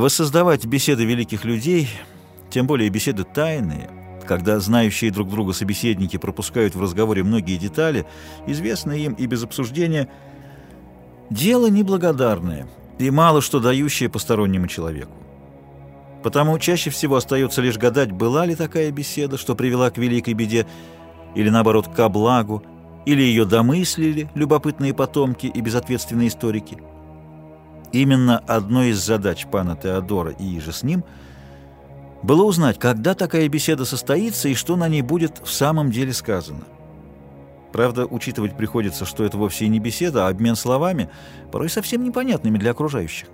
Воссоздавать беседы великих людей, тем более беседы тайные, когда знающие друг друга собеседники пропускают в разговоре многие детали, известные им и без обсуждения, дело неблагодарное и мало что дающее постороннему человеку. Потому чаще всего остается лишь гадать, была ли такая беседа, что привела к великой беде, или наоборот, к облагу, или ее домыслили любопытные потомки и безответственные историки. Именно одной из задач пана Теодора и же с ним было узнать, когда такая беседа состоится и что на ней будет в самом деле сказано. Правда, учитывать приходится, что это вовсе не беседа, а обмен словами, порой совсем непонятными для окружающих.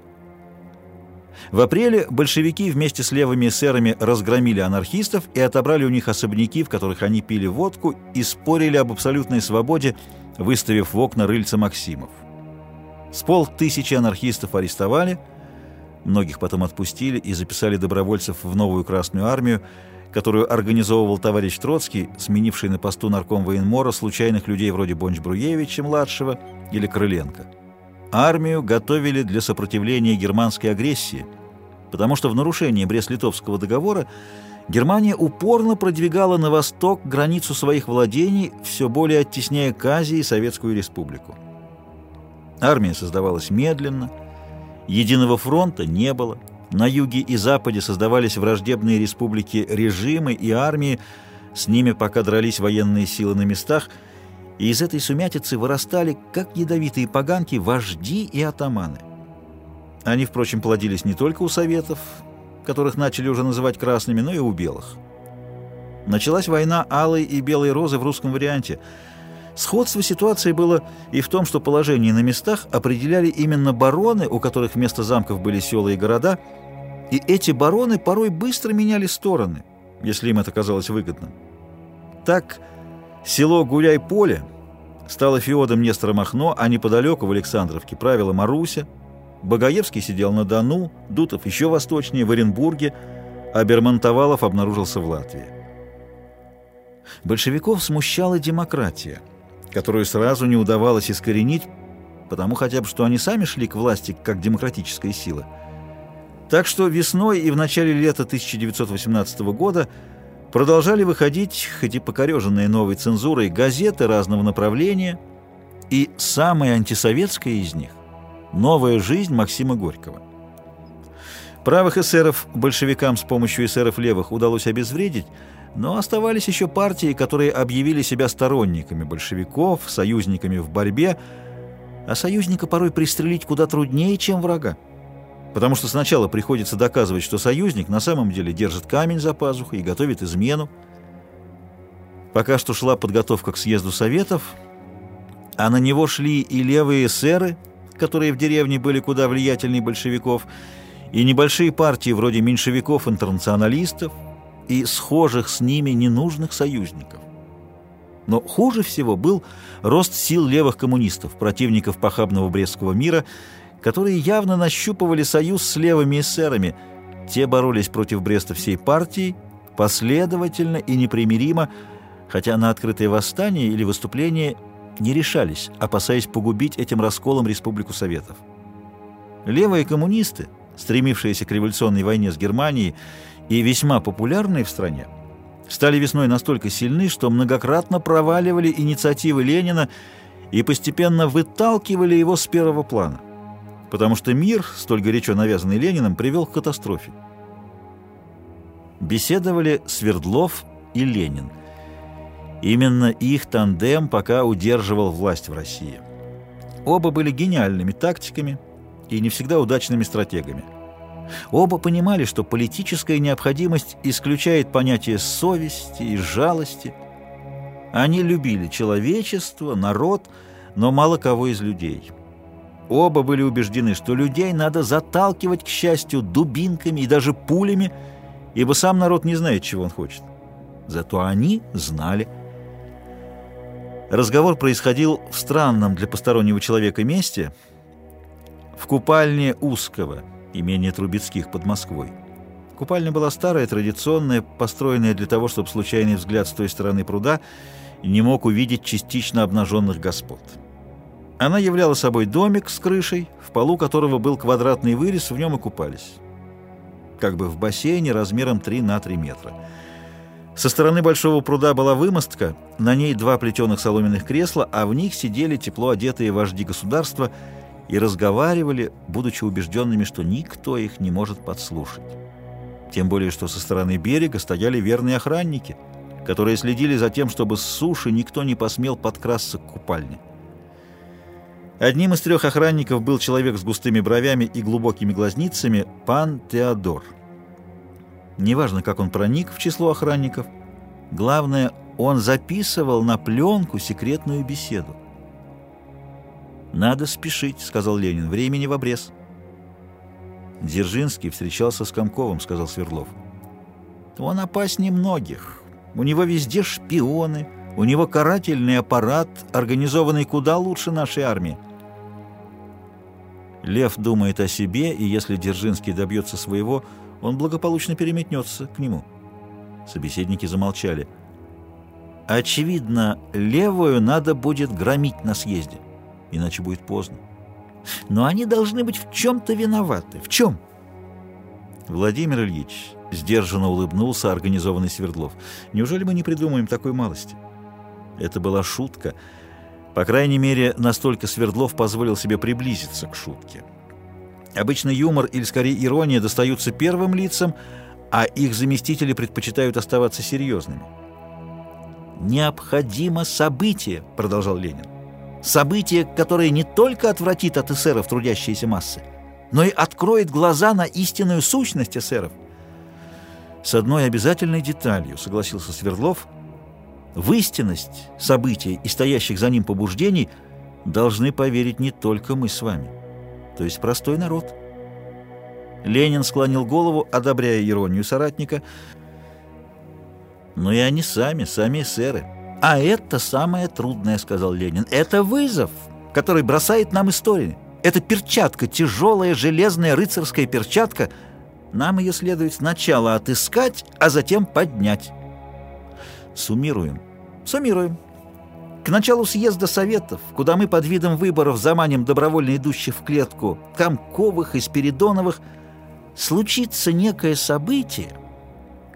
В апреле большевики вместе с левыми эсерами разгромили анархистов и отобрали у них особняки, в которых они пили водку и спорили об абсолютной свободе, выставив в окна рыльца Максимов. С полтысячи анархистов арестовали, многих потом отпустили и записали добровольцев в новую Красную армию, которую организовывал товарищ Троцкий, сменивший на посту нарком военмора случайных людей вроде Бонч-Бруевича-младшего или Крыленко. Армию готовили для сопротивления германской агрессии, потому что в нарушении Брест-Литовского договора Германия упорно продвигала на восток границу своих владений, все более оттесняя к Азии Советскую Республику. Армия создавалась медленно, единого фронта не было, на юге и западе создавались враждебные республики режимы и армии, с ними пока дрались военные силы на местах – и из этой сумятицы вырастали, как ядовитые поганки, вожди и атаманы. Они, впрочем, плодились не только у советов, которых начали уже называть красными, но и у белых. Началась война алой и белой розы в русском варианте. Сходство ситуации было и в том, что положение на местах определяли именно бароны, у которых вместо замков были села и города, и эти бароны порой быстро меняли стороны, если им это казалось выгодным. Так, Село Гуляй-Поле стало феодом Нестора Махно, а неподалеку в Александровке правила Маруся, Богоевский сидел на Дону, Дутов еще восточнее, в Оренбурге, а Бермонтовалов обнаружился в Латвии. Большевиков смущала демократия, которую сразу не удавалось искоренить, потому хотя бы что они сами шли к власти как демократическая сила. Так что весной и в начале лета 1918 года продолжали выходить, хоть и покореженные новой цензурой, газеты разного направления, и самая антисоветская из них – «Новая жизнь» Максима Горького. Правых эсеров большевикам с помощью эсеров левых удалось обезвредить, но оставались еще партии, которые объявили себя сторонниками большевиков, союзниками в борьбе, а союзника порой пристрелить куда труднее, чем врага потому что сначала приходится доказывать, что союзник на самом деле держит камень за пазухой и готовит измену. Пока что шла подготовка к съезду Советов, а на него шли и левые эсеры, которые в деревне были куда влиятельнее большевиков, и небольшие партии вроде меньшевиков-интернационалистов и схожих с ними ненужных союзников. Но хуже всего был рост сил левых коммунистов, противников похабного Брестского мира – которые явно нащупывали союз с левыми эсерами. Те боролись против Бреста всей партией, последовательно и непримиримо, хотя на открытое восстание или выступление не решались, опасаясь погубить этим расколом Республику Советов. Левые коммунисты, стремившиеся к революционной войне с Германией и весьма популярные в стране, стали весной настолько сильны, что многократно проваливали инициативы Ленина и постепенно выталкивали его с первого плана потому что мир, столь горячо навязанный Лениным, привел к катастрофе. Беседовали Свердлов и Ленин. Именно их тандем пока удерживал власть в России. Оба были гениальными тактиками и не всегда удачными стратегами. Оба понимали, что политическая необходимость исключает понятие совести и жалости. Они любили человечество, народ, но мало кого из людей – Оба были убеждены, что людей надо заталкивать, к счастью, дубинками и даже пулями, ибо сам народ не знает, чего он хочет. Зато они знали. Разговор происходил в странном для постороннего человека месте, в купальне Узкого, имения Трубецких под Москвой. Купальня была старая, традиционная, построенная для того, чтобы случайный взгляд с той стороны пруда не мог увидеть частично обнаженных господ. Она являла собой домик с крышей, в полу которого был квадратный вырез, в нем и купались. как бы в бассейне размером 3 на 3 метра. Со стороны большого пруда была вымостка, на ней два плетеных соломенных кресла, а в них сидели тепло одетые вожди государства и разговаривали, будучи убежденными, что никто их не может подслушать. Тем более, что со стороны берега стояли верные охранники, которые следили за тем, чтобы с суши никто не посмел подкрасться к купальне. Одним из трех охранников был человек с густыми бровями и глубокими глазницами, пан Теодор. Неважно, как он проник в число охранников, главное, он записывал на пленку секретную беседу. «Надо спешить», — сказал Ленин, — «времени в обрез». Дзержинский встречался с Комковым, — сказал Свердлов. «Он опаснее многих. У него везде шпионы, у него карательный аппарат, организованный куда лучше нашей армии. Лев думает о себе, и если Дзержинский добьется своего, он благополучно переметнется к нему. Собеседники замолчали. Очевидно, левую надо будет громить на съезде, иначе будет поздно. Но они должны быть в чем-то виноваты. В чем? Владимир Ильич сдержанно улыбнулся организованный Свердлов. Неужели мы не придумаем такой малости? Это была шутка. По крайней мере, настолько Свердлов позволил себе приблизиться к шутке. Обычно юмор или скорее ирония достаются первым лицам, а их заместители предпочитают оставаться серьезными. «Необходимо событие», — продолжал Ленин. «Событие, которое не только отвратит от эсеров трудящиеся массы, но и откроет глаза на истинную сущность эсеров». «С одной обязательной деталью», — согласился Свердлов, «в истинность события и стоящих за ним побуждений должны поверить не только мы с вами» то есть простой народ. Ленин склонил голову, одобряя иронию соратника. Но и они сами, сами эсеры. «А это самое трудное», — сказал Ленин. «Это вызов, который бросает нам история. Это перчатка, тяжелая железная рыцарская перчатка. Нам ее следует сначала отыскать, а затем поднять». «Суммируем». «Суммируем. К началу съезда Советов, куда мы под видом выборов заманим добровольно идущих в клетку Комковых и Спиридоновых, случится некое событие,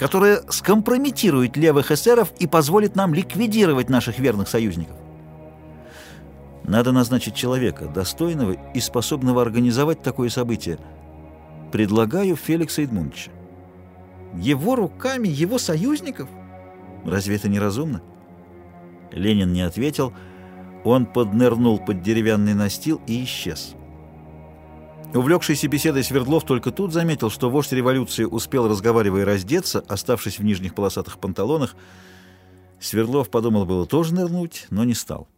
которое скомпрометирует левых эсеров и позволит нам ликвидировать наших верных союзников. Надо назначить человека, достойного и способного организовать такое событие. Предлагаю Феликса Эдмундовича. Его руками, его союзников? Разве это неразумно? Ленин не ответил. Он поднырнул под деревянный настил и исчез. Увлекшийся беседой Свердлов только тут заметил, что вождь революции успел, разговаривая, раздеться, оставшись в нижних полосатых панталонах. Свердлов подумал было тоже нырнуть, но не стал.